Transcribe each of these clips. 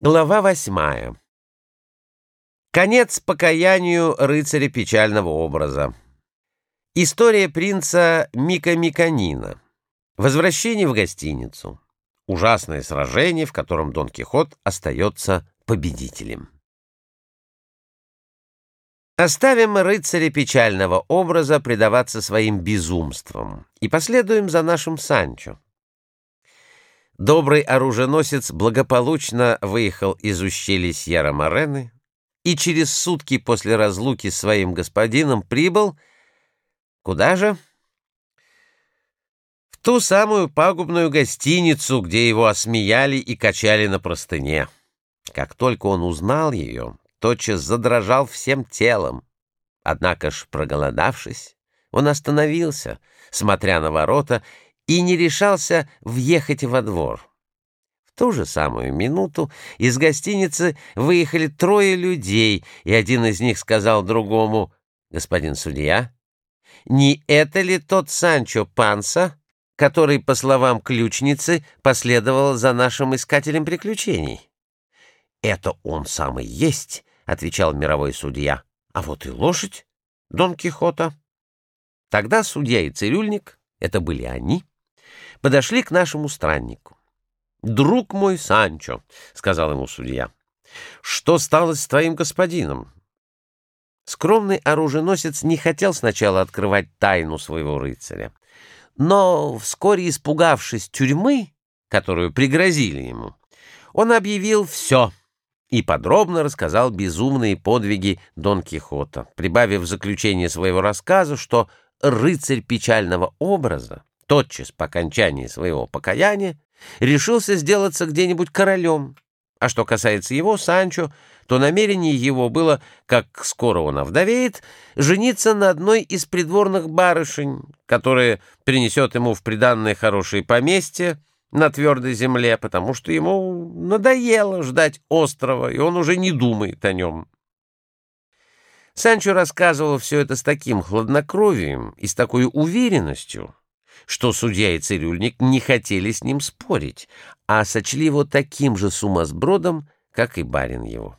Глава восьмая. Конец покаянию рыцаря печального образа. История принца Мика Миканина. Возвращение в гостиницу. Ужасное сражение, в котором Дон Кихот остается победителем. Оставим рыцаря печального образа предаваться своим безумствам и последуем за нашим Санчо. Добрый оруженосец благополучно выехал из ущелья Сьерра-Морены и через сутки после разлуки с своим господином прибыл... Куда же? В ту самую пагубную гостиницу, где его осмеяли и качали на простыне. Как только он узнал ее, тотчас задрожал всем телом. Однако ж, проголодавшись, он остановился, смотря на ворота, и не решался въехать во двор. В ту же самую минуту из гостиницы выехали трое людей, и один из них сказал другому, «Господин судья, не это ли тот Санчо Панса, который, по словам ключницы, последовал за нашим искателем приключений?» «Это он самый есть», — отвечал мировой судья. «А вот и лошадь Дон Кихота». Тогда судья и цирюльник, это были они, подошли к нашему страннику. «Друг мой Санчо», — сказал ему судья, — «что стало с твоим господином?» Скромный оруженосец не хотел сначала открывать тайну своего рыцаря, но, вскоре испугавшись тюрьмы, которую пригрозили ему, он объявил все и подробно рассказал безумные подвиги Дон Кихота, прибавив в заключение своего рассказа, что рыцарь печального образа тотчас по окончании своего покаяния решился сделаться где-нибудь королем. А что касается его, Санчо, то намерение его было, как скоро он овдовеет, жениться на одной из придворных барышень, которая принесет ему в приданное хорошее поместье на твердой земле, потому что ему надоело ждать острова, и он уже не думает о нем. Санчо рассказывал все это с таким хладнокровием и с такой уверенностью, что судья и цирюльник не хотели с ним спорить, а сочли его таким же сумасбродом, как и барин его.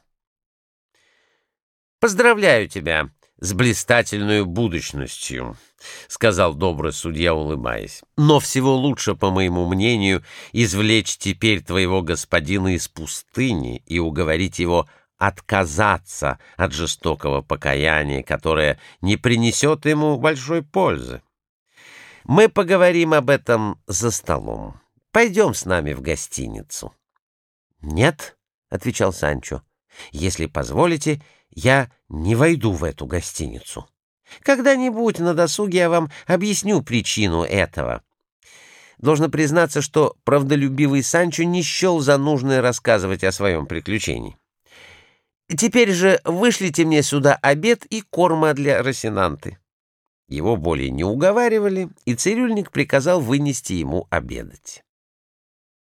«Поздравляю тебя с блистательной будущностью», — сказал добрый судья, улыбаясь. «Но всего лучше, по моему мнению, извлечь теперь твоего господина из пустыни и уговорить его отказаться от жестокого покаяния, которое не принесет ему большой пользы. Мы поговорим об этом за столом. Пойдем с нами в гостиницу. — Нет, — отвечал Санчо, — если позволите, я не войду в эту гостиницу. Когда-нибудь на досуге я вам объясню причину этого. Должно признаться, что правдолюбивый Санчо не счел за нужное рассказывать о своем приключении. Теперь же вышлите мне сюда обед и корма для Росинанты. Его более не уговаривали, и цирюльник приказал вынести ему обедать.